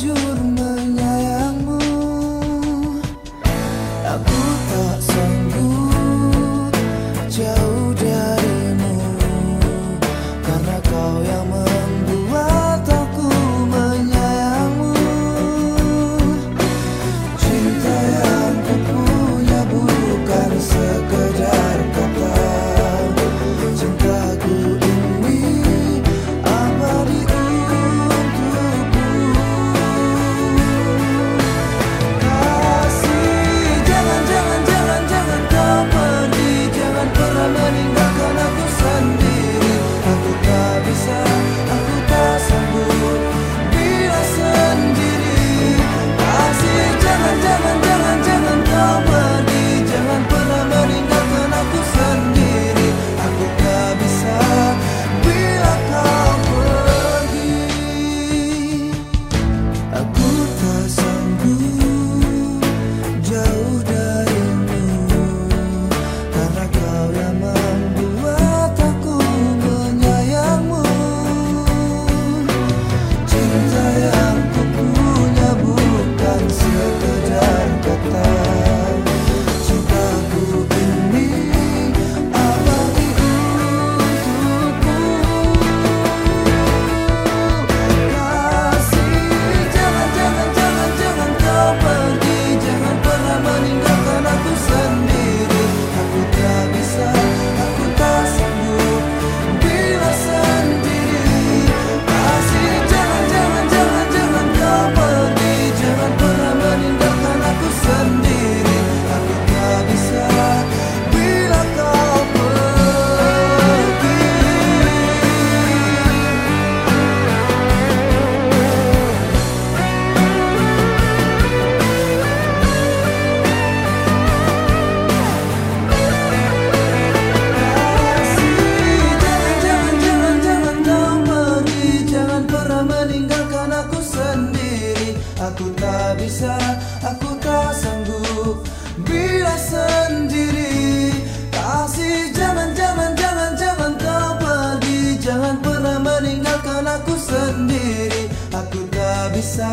jujur menyayang Aku tak bisa, aku tak sanggup. Bila sendiri Kasih jangan, jangan, jangan, jangan kau pergi. Jangan pernah meninggalkan aku sendiri. Aku tak bisa